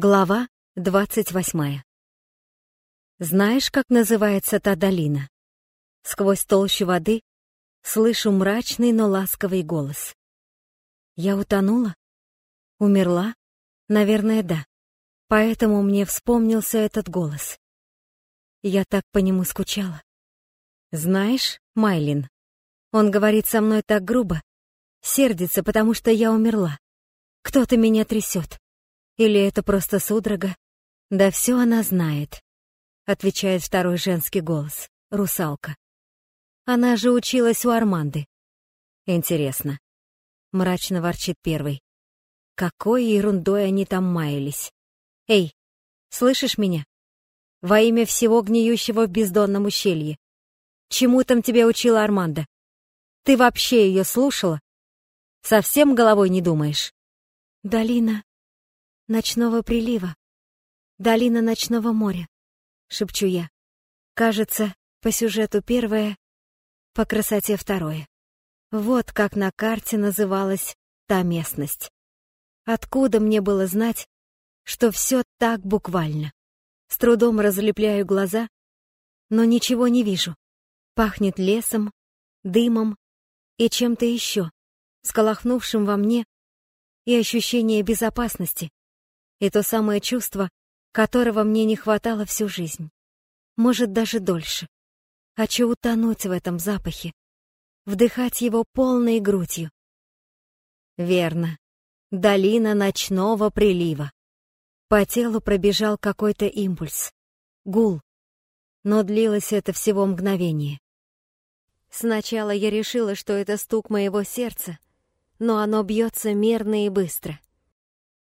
Глава двадцать восьмая. Знаешь, как называется та долина? Сквозь толщу воды слышу мрачный, но ласковый голос. Я утонула? Умерла? Наверное, да. Поэтому мне вспомнился этот голос. Я так по нему скучала. Знаешь, Майлин, он говорит со мной так грубо, сердится, потому что я умерла. Кто-то меня трясет. Или это просто судорога? Да все она знает, отвечает второй женский голос, русалка. Она же училась у Арманды. Интересно. Мрачно ворчит первый. Какой ерундой они там маялись. Эй, слышишь меня? Во имя всего гниющего в бездонном ущелье. Чему там тебя учила Арманда? Ты вообще ее слушала? Совсем головой не думаешь? Долина ночного прилива, долина ночного моря, шепчу я. Кажется, по сюжету первое, по красоте второе. Вот как на карте называлась та местность. Откуда мне было знать, что все так буквально? С трудом разлепляю глаза, но ничего не вижу. Пахнет лесом, дымом и чем-то еще, сколохнувшим во мне и ощущение безопасности, и то самое чувство, которого мне не хватало всю жизнь. Может, даже дольше. Хочу утонуть в этом запахе, вдыхать его полной грудью. Верно. Долина ночного прилива. По телу пробежал какой-то импульс. Гул. Но длилось это всего мгновение. Сначала я решила, что это стук моего сердца, но оно бьется мерно и быстро.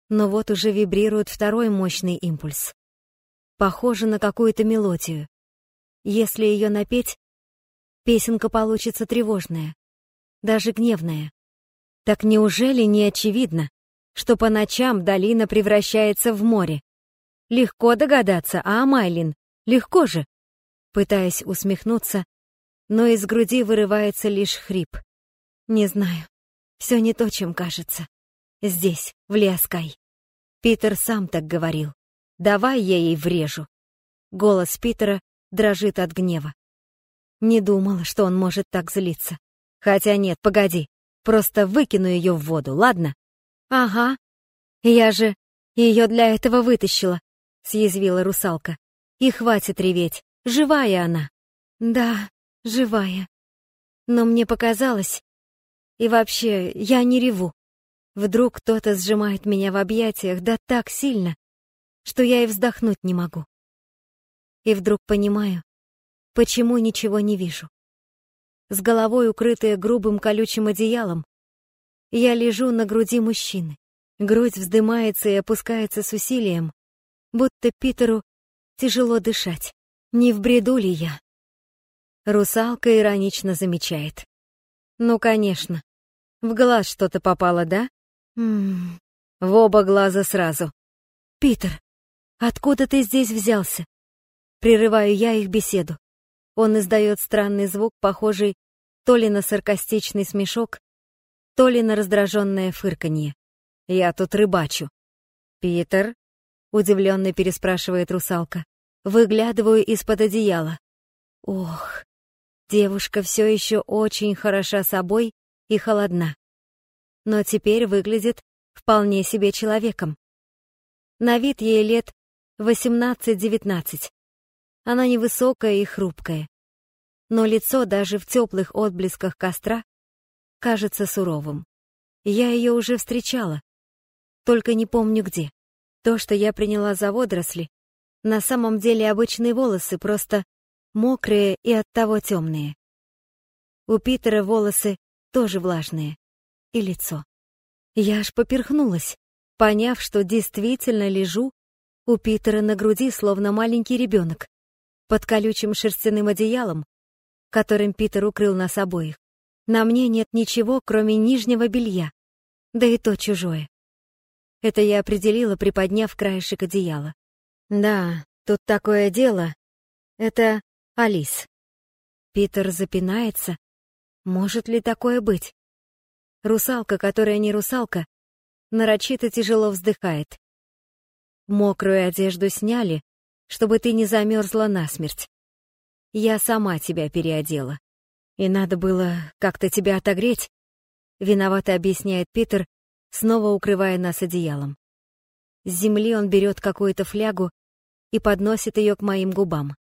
Но вот уже вибрирует второй мощный импульс. Похоже на какую-то мелодию. Если ее напеть, песенка получится тревожная, даже гневная. Так неужели не очевидно, что по ночам долина превращается в море? Легко догадаться, а, Майлин? Легко же. Пытаясь усмехнуться, но из груди вырывается лишь хрип. Не знаю, все не то, чем кажется. Здесь, в Лиаскай. Питер сам так говорил. Давай я ей врежу. Голос Питера дрожит от гнева. Не думала, что он может так злиться. Хотя нет, погоди. Просто выкину ее в воду, ладно? Ага. Я же ее для этого вытащила, съязвила русалка. И хватит реветь. Живая она. Да, живая. Но мне показалось... И вообще, я не реву. Вдруг кто-то сжимает меня в объятиях, да так сильно, что я и вздохнуть не могу. И вдруг понимаю, почему ничего не вижу. С головой укрытая грубым колючим одеялом, я лежу на груди мужчины. Грудь вздымается и опускается с усилием, будто Питеру тяжело дышать. Не в бреду ли я? Русалка иронично замечает. Ну, конечно. В глаз что-то попало, да? Ммм, в оба глаза сразу. «Питер, откуда ты здесь взялся?» Прерываю я их беседу. Он издает странный звук, похожий то ли на саркастичный смешок, то ли на раздраженное фырканье. «Я тут рыбачу». «Питер?» — удивленно переспрашивает русалка. Выглядываю из-под одеяла. Ох, девушка все еще очень хороша собой и холодна но теперь выглядит вполне себе человеком. На вид ей лет 18-19. Она невысокая и хрупкая. Но лицо даже в теплых отблесках костра кажется суровым. Я ее уже встречала, только не помню где. То, что я приняла за водоросли, на самом деле обычные волосы, просто мокрые и оттого темные. У Питера волосы тоже влажные и лицо. Я аж поперхнулась, поняв, что действительно лежу у Питера на груди, словно маленький ребенок, под колючим шерстяным одеялом, которым Питер укрыл нас обоих. На мне нет ничего, кроме нижнего белья, да и то чужое. Это я определила, приподняв краешек одеяла. Да, тут такое дело. Это Алис. Питер запинается. Может ли такое быть? Русалка, которая не русалка, нарочито тяжело вздыхает. Мокрую одежду сняли, чтобы ты не замерзла насмерть. Я сама тебя переодела. И надо было как-то тебя отогреть, виновато объясняет Питер, снова укрывая нас одеялом. С земли он берет какую-то флягу и подносит ее к моим губам.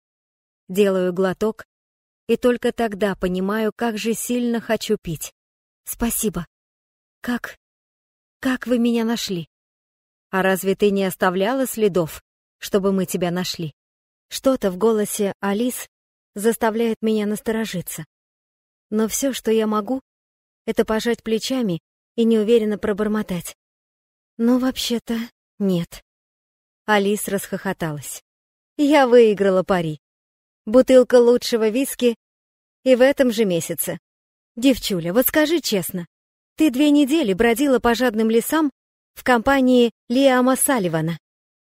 Делаю глоток, и только тогда понимаю, как же сильно хочу пить. Спасибо. Как... как вы меня нашли? А разве ты не оставляла следов, чтобы мы тебя нашли? Что-то в голосе Алис заставляет меня насторожиться. Но все, что я могу, это пожать плечами и неуверенно пробормотать. Ну, вообще-то, нет. Алис расхохоталась. Я выиграла пари. Бутылка лучшего виски и в этом же месяце. Девчуля, вот скажи честно, ты две недели бродила по жадным лесам в компании Лиама Салливана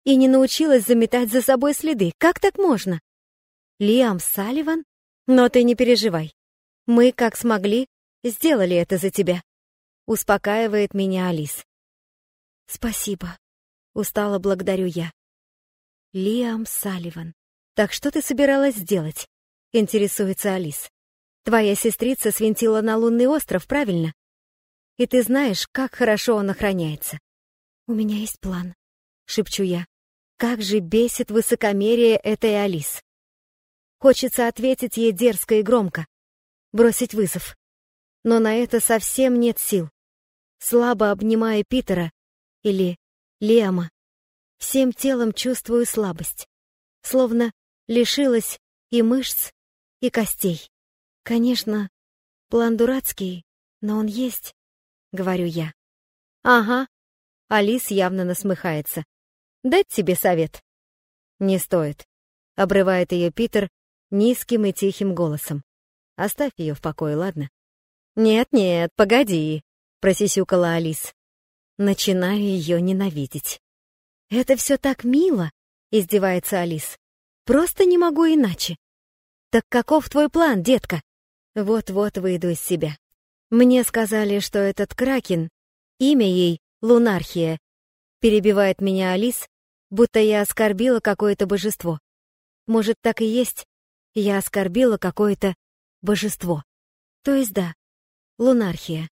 и не научилась заметать за собой следы. Как так можно? Лиам Салливан? Но ты не переживай. Мы, как смогли, сделали это за тебя. Успокаивает меня Алис. Спасибо. Устало благодарю я. Лиам Салливан. Так что ты собиралась сделать? Интересуется Алис. Твоя сестрица свинтила на лунный остров, правильно? И ты знаешь, как хорошо он охраняется. У меня есть план, шепчу я. Как же бесит высокомерие этой Алис. Хочется ответить ей дерзко и громко, бросить вызов. Но на это совсем нет сил. Слабо обнимая Питера или Лиама, всем телом чувствую слабость, словно лишилась и мышц, и костей. Конечно, план дурацкий, но он есть, говорю я. Ага. Алис явно насмехается. Дать тебе совет? Не стоит. Обрывает ее Питер низким и тихим голосом. Оставь ее в покое, ладно? Нет-нет, погоди, просисюкала Алис. Начинаю ее ненавидеть. Это все так мило, издевается Алис. Просто не могу иначе. Так каков твой план, детка? Вот-вот выйду из себя. Мне сказали, что этот Кракен, имя ей Лунархия, перебивает меня Алис, будто я оскорбила какое-то божество. Может, так и есть? Я оскорбила какое-то божество. То есть да, Лунархия.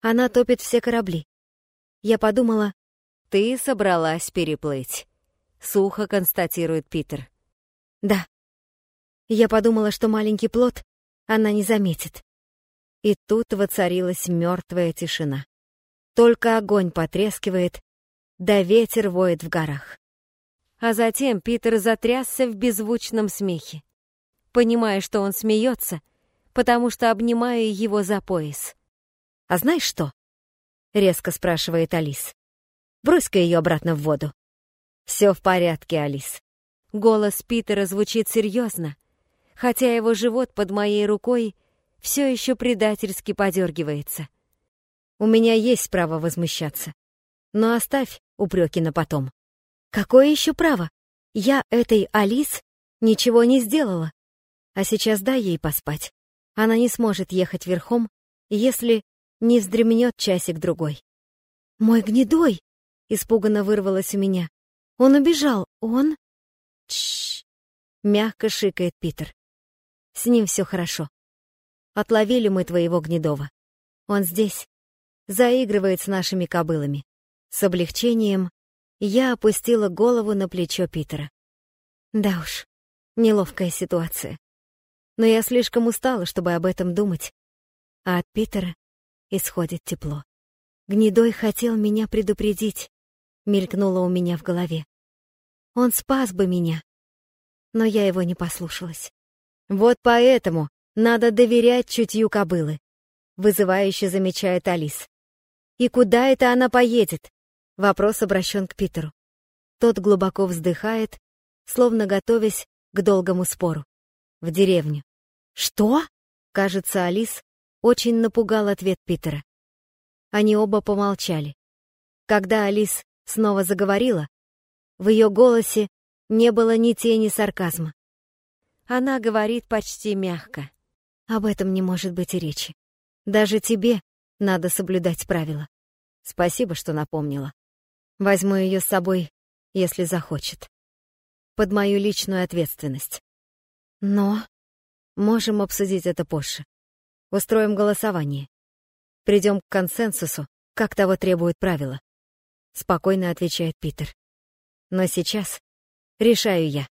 Она топит все корабли. Я подумала, ты собралась переплыть. Сухо констатирует Питер. Да. Я подумала, что маленький плод она не заметит. И тут воцарилась мертвая тишина. Только огонь потрескивает, да ветер воет в горах. А затем Питер затрясся в беззвучном смехе, понимая, что он смеется, потому что обнимаю его за пояс. «А знаешь что?» — резко спрашивает Алис. «Брось-ка ее обратно в воду». «Все в порядке, Алис». Голос Питера звучит серьезно, хотя его живот под моей рукой все еще предательски подергивается. У меня есть право возмущаться, но оставь упреки на потом. Какое еще право? Я этой Алис ничего не сделала. А сейчас дай ей поспать. Она не сможет ехать верхом, если не вздремнет часик-другой. «Мой гнедой!» — испуганно вырвалось у меня. «Он убежал! Он...» Чш! мягко шикает Питер. «С ним все хорошо. Отловили мы твоего гнедова. Он здесь, заигрывает с нашими кобылами. С облегчением я опустила голову на плечо Питера. Да уж, неловкая ситуация. Но я слишком устала, чтобы об этом думать. А от Питера исходит тепло. Гнедой хотел меня предупредить, мелькнуло у меня в голове. Он спас бы меня, но я его не послушалась. Вот поэтому надо доверять чутью кобылы, вызывающе замечает Алис. И куда это она поедет? Вопрос обращен к Питеру. Тот глубоко вздыхает, словно готовясь к долгому спору. В деревню. «Что?» Кажется, Алис очень напугал ответ Питера. Они оба помолчали. Когда Алис снова заговорила, в ее голосе не было ни тени сарказма. Она говорит почти мягко. Об этом не может быть и речи. Даже тебе надо соблюдать правила. Спасибо, что напомнила. Возьму ее с собой если захочет. Под мою личную ответственность. Но можем обсудить это позже. Устроим голосование. Придем к консенсусу, как того требуют правила. Спокойно отвечает Питер. Но сейчас решаю я.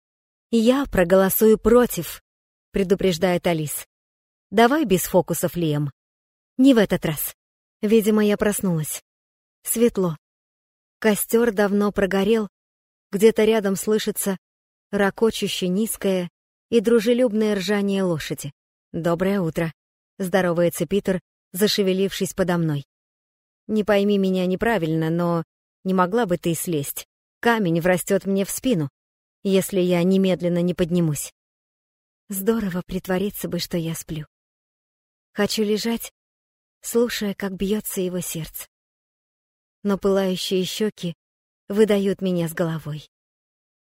Я проголосую против, предупреждает Алис. Давай без фокусов, Лиэм. Не в этот раз. Видимо, я проснулась. Светло. Костер давно прогорел, где-то рядом слышится ракочуще низкое и дружелюбное ржание лошади. «Доброе утро», — здоровается Питер, зашевелившись подо мной. «Не пойми меня неправильно, но не могла бы ты слезть. Камень врастет мне в спину, если я немедленно не поднимусь. Здорово притвориться бы, что я сплю. Хочу лежать, слушая, как бьется его сердце. Но пылающие щеки выдают меня с головой.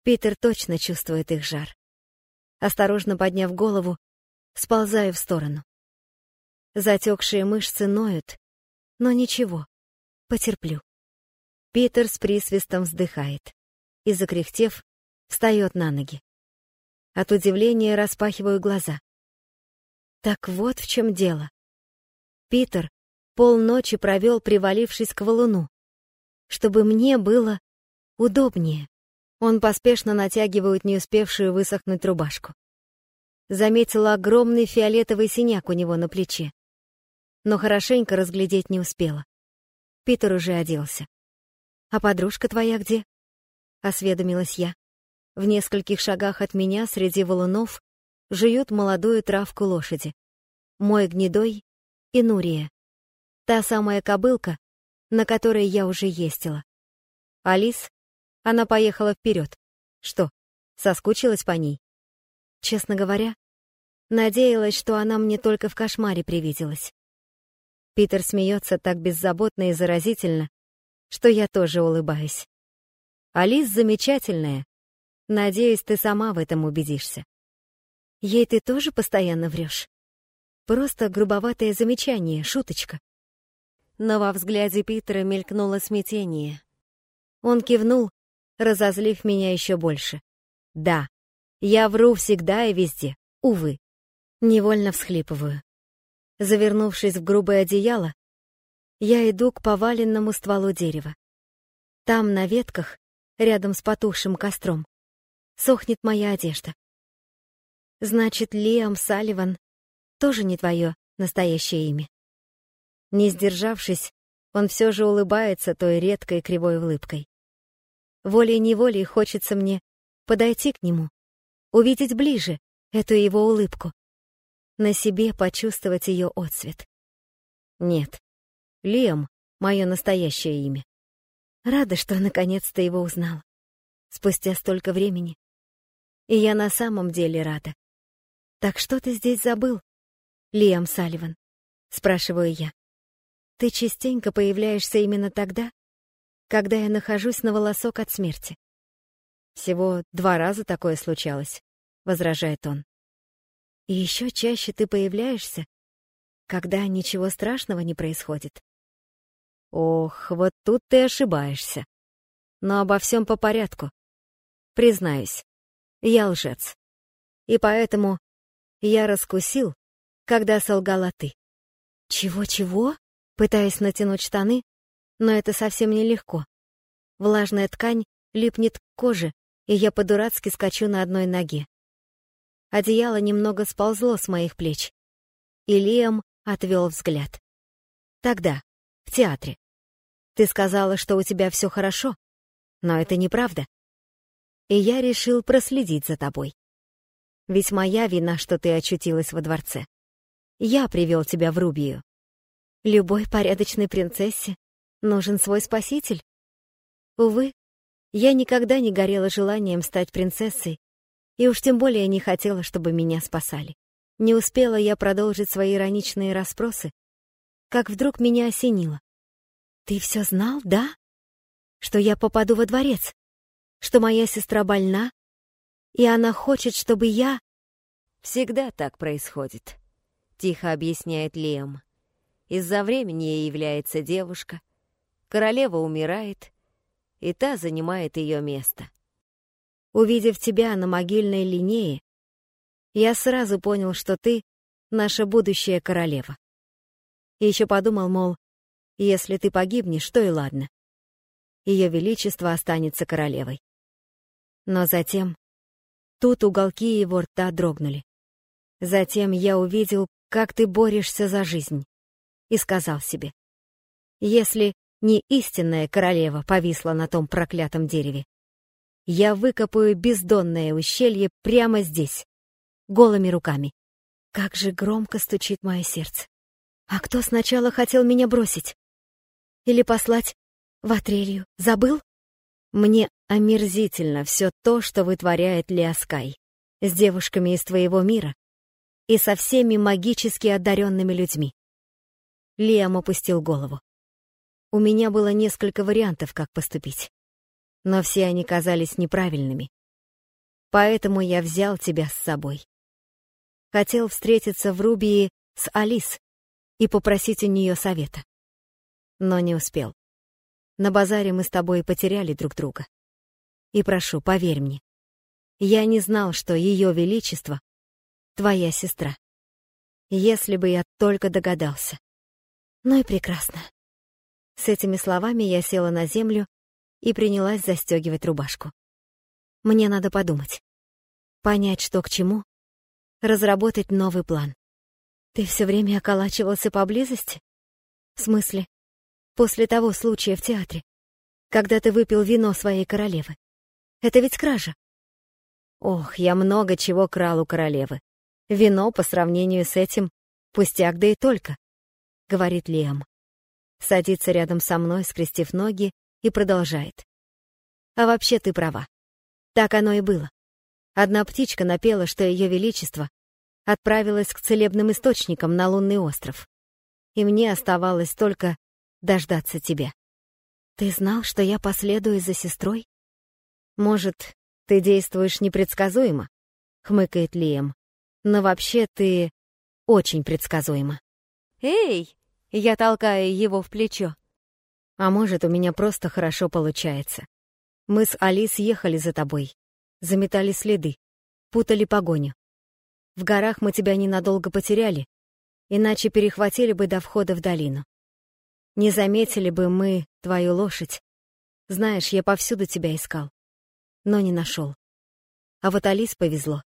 Питер точно чувствует их жар. Осторожно подняв голову, сползаю в сторону. Затекшие мышцы ноют, но ничего, потерплю. Питер с присвистом вздыхает и, закряхтев, встает на ноги. От удивления распахиваю глаза. Так вот в чем дело. Питер полночи провел, привалившись к валуну, чтобы мне было удобнее. Он поспешно натягивает не успевшую высохнуть рубашку. Заметила огромный фиолетовый синяк у него на плече. Но хорошенько разглядеть не успела. Питер уже оделся. «А подружка твоя где?» — осведомилась я. В нескольких шагах от меня среди валунов жуют молодую травку лошади. Мой гнедой и Нурия. Та самая кобылка, на которой я уже ездила. Алис она поехала вперед. Что, соскучилась по ней? Честно говоря, надеялась, что она мне только в кошмаре привиделась. Питер смеется так беззаботно и заразительно, что я тоже улыбаюсь. Алис замечательная. Надеюсь, ты сама в этом убедишься. Ей ты тоже постоянно врешь? Просто грубоватое замечание, шуточка. Но во взгляде Питера мелькнуло смятение. Он кивнул, разозлив меня еще больше. Да, я вру всегда и везде, увы. Невольно всхлипываю. Завернувшись в грубое одеяло, я иду к поваленному стволу дерева. Там, на ветках, рядом с потухшим костром, сохнет моя одежда. Значит, Лиам Салливан тоже не твое настоящее имя. Не сдержавшись, он все же улыбается той редкой кривой улыбкой. Волей-неволей хочется мне подойти к нему, увидеть ближе эту его улыбку, на себе почувствовать ее отцвет. Нет, Лем — мое настоящее имя. Рада, что наконец-то его узнала. Спустя столько времени. И я на самом деле рада. Так что ты здесь забыл, Лиам Салливан? Спрашиваю я. Ты частенько появляешься именно тогда, когда я нахожусь на волосок от смерти. Всего два раза такое случалось, возражает он. И еще чаще ты появляешься, когда ничего страшного не происходит. Ох, вот тут ты ошибаешься. Но обо всем по порядку. Признаюсь, я лжец. И поэтому я раскусил, когда солгала ты. Чего-чего? Пытаясь натянуть штаны, но это совсем нелегко. Влажная ткань липнет к коже, и я по-дурацки скачу на одной ноге. Одеяло немного сползло с моих плеч, и Лиам отвел взгляд. Тогда, в театре. Ты сказала, что у тебя все хорошо, но это неправда. И я решил проследить за тобой. Ведь моя вина, что ты очутилась во дворце. Я привел тебя в Рубию. Любой порядочной принцессе Нужен свой спаситель? Увы, я никогда не горела желанием стать принцессой, и уж тем более не хотела, чтобы меня спасали. Не успела я продолжить свои ироничные расспросы, как вдруг меня осенило. «Ты все знал, да? Что я попаду во дворец? Что моя сестра больна, и она хочет, чтобы я...» «Всегда так происходит», — тихо объясняет Лиам. «Из-за времени ей является девушка, королева умирает, и та занимает ее место. Увидев тебя на могильной линее, я сразу понял, что ты — наша будущая королева. И еще подумал, мол, если ты погибнешь, то и ладно. Ее Величество останется королевой. Но затем... Тут уголки его рта дрогнули. Затем я увидел, как ты борешься за жизнь, и сказал себе, если не истинная королева повисла на том проклятом дереве, я выкопаю бездонное ущелье прямо здесь, голыми руками. Как же громко стучит мое сердце. А кто сначала хотел меня бросить? Или послать в Атрелью? Забыл? Мне омерзительно все то, что вытворяет Лиаскай с девушками из твоего мира и со всеми магически одаренными людьми. Лиам опустил голову. У меня было несколько вариантов, как поступить но все они казались неправильными. Поэтому я взял тебя с собой. Хотел встретиться в Рубии с Алис и попросить у нее совета. Но не успел. На базаре мы с тобой потеряли друг друга. И прошу, поверь мне, я не знал, что Ее Величество — твоя сестра. Если бы я только догадался. Ну и прекрасно. С этими словами я села на землю и принялась застегивать рубашку. Мне надо подумать. Понять, что к чему. Разработать новый план. Ты все время околачивался поблизости? В смысле? После того случая в театре, когда ты выпил вино своей королевы. Это ведь кража. Ох, я много чего крал у королевы. Вино по сравнению с этим пустяк да и только, говорит Лиам. Садится рядом со мной, скрестив ноги и продолжает. А вообще ты права. Так оно и было. Одна птичка напела, что Ее Величество отправилась к целебным источникам на лунный остров. И мне оставалось только дождаться тебя. Ты знал, что я последую за сестрой? Может, ты действуешь непредсказуемо? Хмыкает Лием. Но вообще ты очень предсказуемо. Эй! Я толкаю его в плечо. А может, у меня просто хорошо получается. Мы с Алис ехали за тобой, заметали следы, путали погоню. В горах мы тебя ненадолго потеряли, иначе перехватили бы до входа в долину. Не заметили бы мы твою лошадь. Знаешь, я повсюду тебя искал, но не нашел. А вот Алис повезло.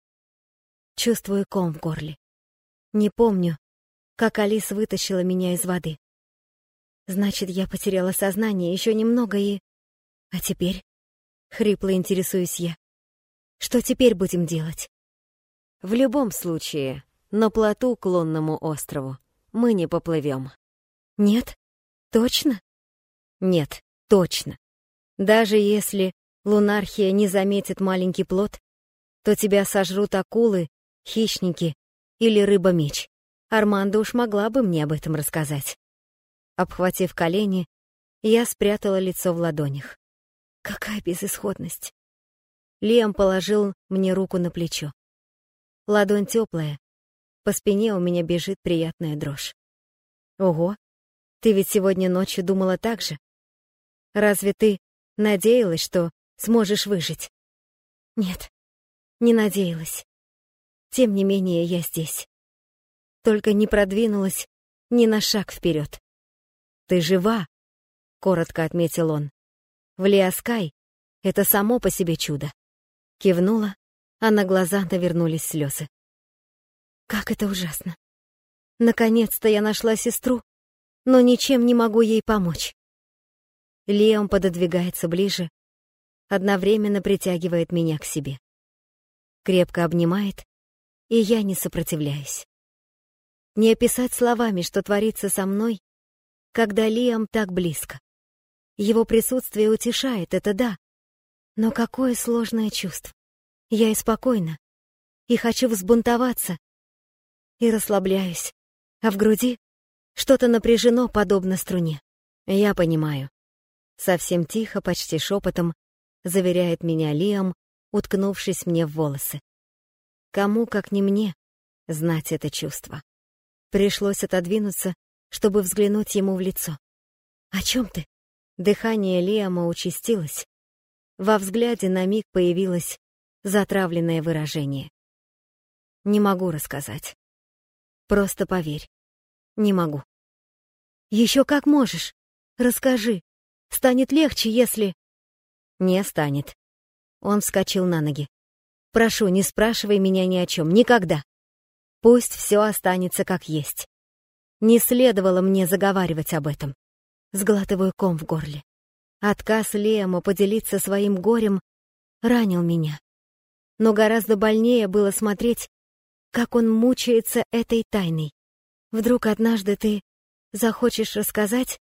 Чувствую ком в горле. Не помню, как Алис вытащила меня из воды. Значит, я потеряла сознание еще немного и... А теперь? Хрипло интересуюсь я. Что теперь будем делать? В любом случае, на плоту к лунному острову мы не поплывем. Нет? Точно? Нет, точно. Даже если лунархия не заметит маленький плод, то тебя сожрут акулы, хищники или рыба-меч. Армандо уж могла бы мне об этом рассказать. Обхватив колени, я спрятала лицо в ладонях. Какая безысходность. Лиам положил мне руку на плечо. Ладонь теплая, по спине у меня бежит приятная дрожь. Ого, ты ведь сегодня ночью думала так же? Разве ты надеялась, что сможешь выжить? Нет, не надеялась. Тем не менее, я здесь. Только не продвинулась ни на шаг вперед. «Ты жива!» — коротко отметил он. «В Лиаскай это само по себе чудо». Кивнула, а на глаза навернулись слезы. «Как это ужасно! Наконец-то я нашла сестру, но ничем не могу ей помочь». Леон пододвигается ближе, одновременно притягивает меня к себе. Крепко обнимает, и я не сопротивляюсь. Не описать словами, что творится со мной, когда Лиам так близко. Его присутствие утешает, это да. Но какое сложное чувство. Я и спокойна, и хочу взбунтоваться, и расслабляюсь, а в груди что-то напряжено, подобно струне. Я понимаю. Совсем тихо, почти шепотом, заверяет меня Лиам, уткнувшись мне в волосы. Кому, как не мне, знать это чувство. Пришлось отодвинуться чтобы взглянуть ему в лицо. «О чем ты?» Дыхание Лиама участилось. Во взгляде на миг появилось затравленное выражение. Не могу рассказать. Просто поверь. Не могу. Еще как можешь. Расскажи. Станет легче, если... Не станет. Он вскочил на ноги. Прошу, не спрашивай меня ни о чем. Никогда. Пусть все останется как есть. Не следовало мне заговаривать об этом. Сглатываю ком в горле. Отказ Лема поделиться своим горем ранил меня. Но гораздо больнее было смотреть, как он мучается этой тайной. Вдруг однажды ты захочешь рассказать?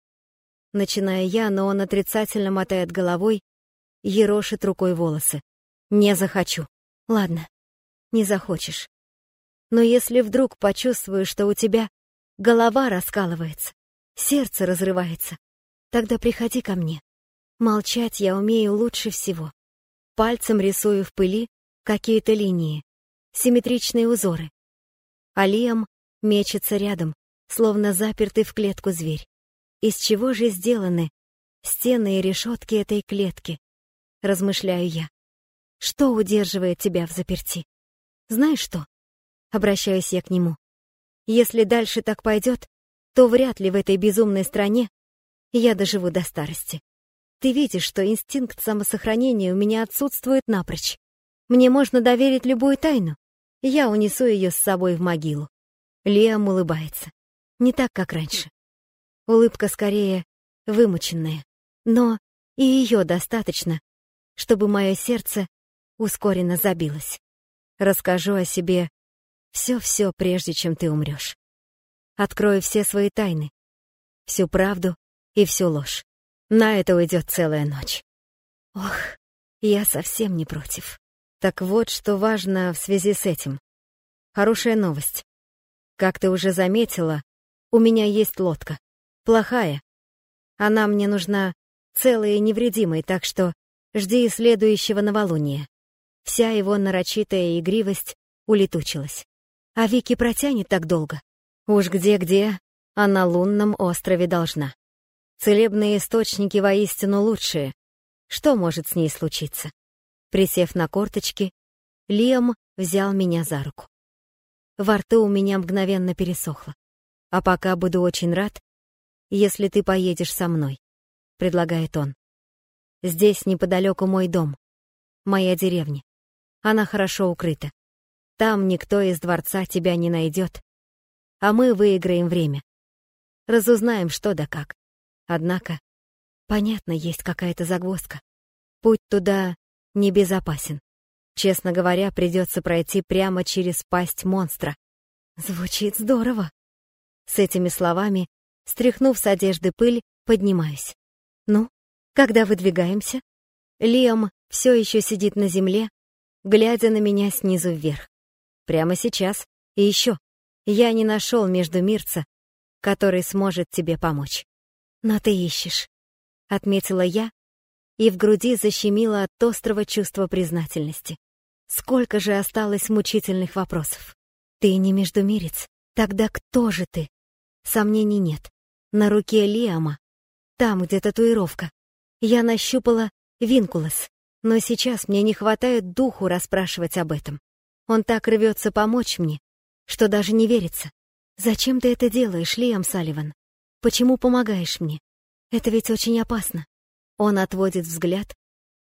Начиная я, но он отрицательно мотает головой, ерошит рукой волосы. Не захочу. Ладно, не захочешь. Но если вдруг почувствуешь, что у тебя голова раскалывается, сердце разрывается, тогда приходи ко мне. Молчать я умею лучше всего. Пальцем рисую в пыли какие-то линии, симметричные узоры. А Лиам мечется рядом, словно запертый в клетку зверь. Из чего же сделаны стены и решетки этой клетки? Размышляю я. Что удерживает тебя в заперти? Знаешь что? Обращаюсь я к нему. Если дальше так пойдет, то вряд ли в этой безумной стране я доживу до старости. Ты видишь, что инстинкт самосохранения у меня отсутствует напрочь. Мне можно доверить любую тайну. Я унесу ее с собой в могилу. Лиам улыбается. Не так, как раньше. Улыбка скорее вымученная. Но и ее достаточно, чтобы мое сердце ускоренно забилась. Расскажу о себе все-все, прежде чем ты умрешь. Открою все свои тайны, всю правду и всю ложь. На это уйдет целая ночь. Ох, я совсем не против. Так вот, что важно в связи с этим. Хорошая новость. Как ты уже заметила, у меня есть лодка. Плохая. Она мне нужна целой и невредимой, так что жди следующего новолуния. Вся его нарочитая игривость улетучилась. А Вики протянет так долго. Уж где-где, а на лунном острове должна. Целебные источники воистину лучшие. Что может с ней случиться? Присев на корточки, Лиам взял меня за руку. Во рту у меня мгновенно пересохло. А пока буду очень рад, если ты поедешь со мной, предлагает он. Здесь неподалеку мой дом, моя деревня. Она хорошо укрыта. Там никто из дворца тебя не найдет. А мы выиграем время. Разузнаем, что да как. Однако, понятно, есть какая-то загвоздка. Путь туда небезопасен. Честно говоря, придется пройти прямо через пасть монстра. Звучит здорово. С этими словами, стряхнув с одежды пыль, поднимаюсь. Ну, когда выдвигаемся? Лиам все еще сидит на земле, глядя на меня снизу вверх. Прямо сейчас. И еще. Я не нашел между мирца, который сможет тебе помочь. Но ты ищешь. Отметила я, и в груди защемило от острого чувства признательности. Сколько же осталось мучительных вопросов. Ты не междумирец. Тогда кто же ты? Сомнений нет. На руке Лиама, там, где татуировка, я нащупала винкулос, но сейчас мне не хватает духу расспрашивать об этом. Он так рвется помочь мне, что даже не верится. Зачем ты это делаешь, Лиам Салливан? Почему помогаешь мне? Это ведь очень опасно. Он отводит взгляд,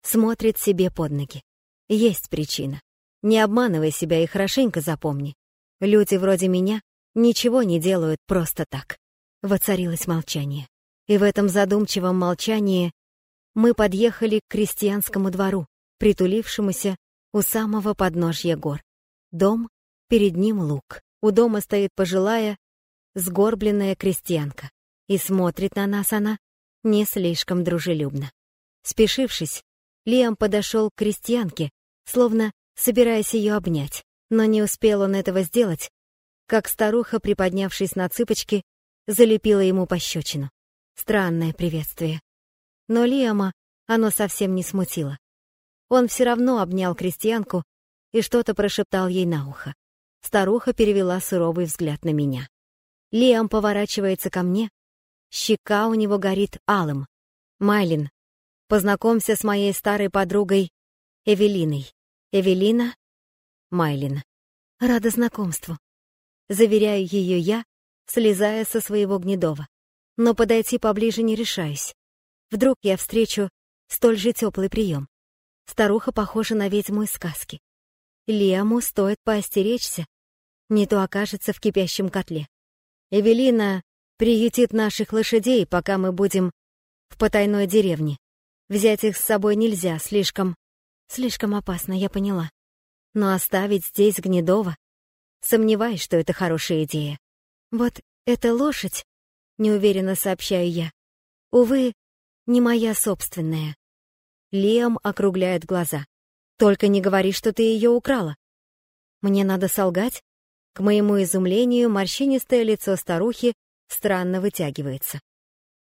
смотрит себе под ноги. Есть причина. Не обманывай себя и хорошенько запомни. Люди вроде меня ничего не делают просто так. Воцарилось молчание. И в этом задумчивом молчании мы подъехали к крестьянскому двору, притулившемуся у самого подножья гор. Дом, перед ним луг. У дома стоит пожилая, сгорбленная крестьянка. И смотрит на нас она не слишком дружелюбно. Спешившись, Лиам подошел к крестьянке, словно собираясь ее обнять, но не успел он этого сделать, как старуха, приподнявшись на цыпочки, залепила ему пощечину. Странное приветствие. Но Лиама оно совсем не смутило. Он все равно обнял крестьянку и что-то прошептал ей на ухо. Старуха перевела суровый взгляд на меня. Лиам поворачивается ко мне, щека у него горит алым. Майлин, познакомься с моей старой подругой Эвелиной. Эвелина Майлин. Рада знакомству. Заверяю ее я, слезая со своего гнедова. Но подойти поближе не решаюсь. Вдруг я встречу столь же теплый прием. Старуха похожа на ведьму из сказки. Лиаму стоит поостеречься, не то окажется в кипящем котле. Эвелина приютит наших лошадей, пока мы будем в потайной деревне. Взять их с собой нельзя, слишком... Слишком опасно, я поняла. Но оставить здесь Гнедова? Сомневаюсь, что это хорошая идея. Вот эта лошадь, неуверенно сообщаю я, увы, не моя собственная. Лиам округляет глаза. Только не говори, что ты ее украла. Мне надо солгать? К моему изумлению, морщинистое лицо старухи странно вытягивается.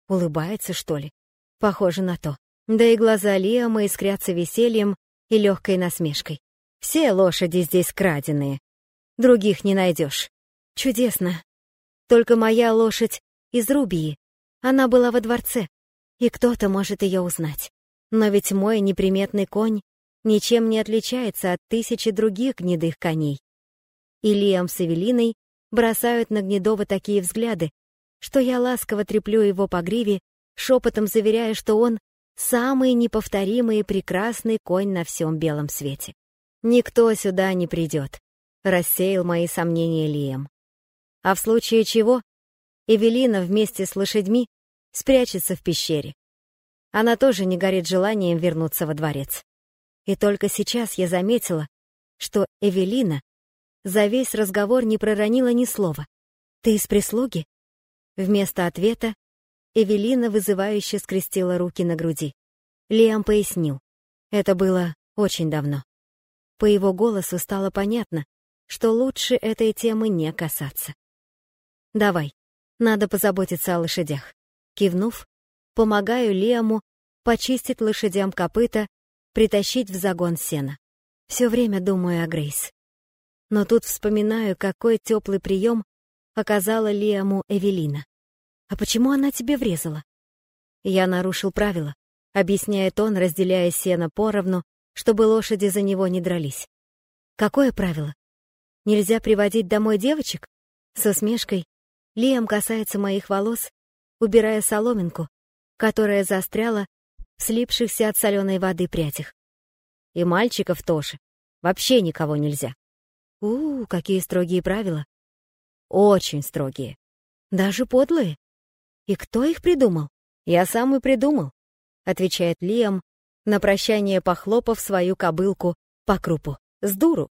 Улыбается, что ли? Похоже на то. Да и глаза Лиама искрятся весельем и легкой насмешкой. Все лошади здесь краденые. Других не найдешь. Чудесно. Только моя лошадь из Рубии. Она была во дворце, и кто-то может ее узнать. Но ведь мой неприметный конь ничем не отличается от тысячи других гнедых коней. И Лиам с Эвелиной бросают на Гнедова такие взгляды, что я ласково треплю его по гриве, шепотом заверяя, что он самый неповторимый и прекрасный конь на всем белом свете. «Никто сюда не придет», — рассеял мои сомнения Лием. А в случае чего, Эвелина вместе с лошадьми спрячется в пещере. Она тоже не горит желанием вернуться во дворец. И только сейчас я заметила, что Эвелина за весь разговор не проронила ни слова. «Ты из прислуги?» Вместо ответа Эвелина вызывающе скрестила руки на груди. Лиам пояснил. Это было очень давно. По его голосу стало понятно, что лучше этой темы не касаться. «Давай, надо позаботиться о лошадях». Кивнув, помогаю Лиаму почистить лошадям копыта, притащить в загон сена. Все время думаю о Грейс. Но тут вспоминаю, какой теплый прием оказала Лиаму Эвелина. «А почему она тебе врезала?» Я нарушил правила, объясняет он, разделяя сено поровну, чтобы лошади за него не дрались. Какое правило? Нельзя приводить домой девочек? С усмешкой Лиам касается моих волос, убирая соломинку, которая застряла в слипшихся от соленой воды прядях. И мальчиков тоже. Вообще никого нельзя. У, -у какие строгие правила. Очень строгие. Даже подлые. «И кто их придумал?» «Я сам и придумал», — отвечает Лиам, на прощание похлопав свою кобылку по крупу. «С дуру.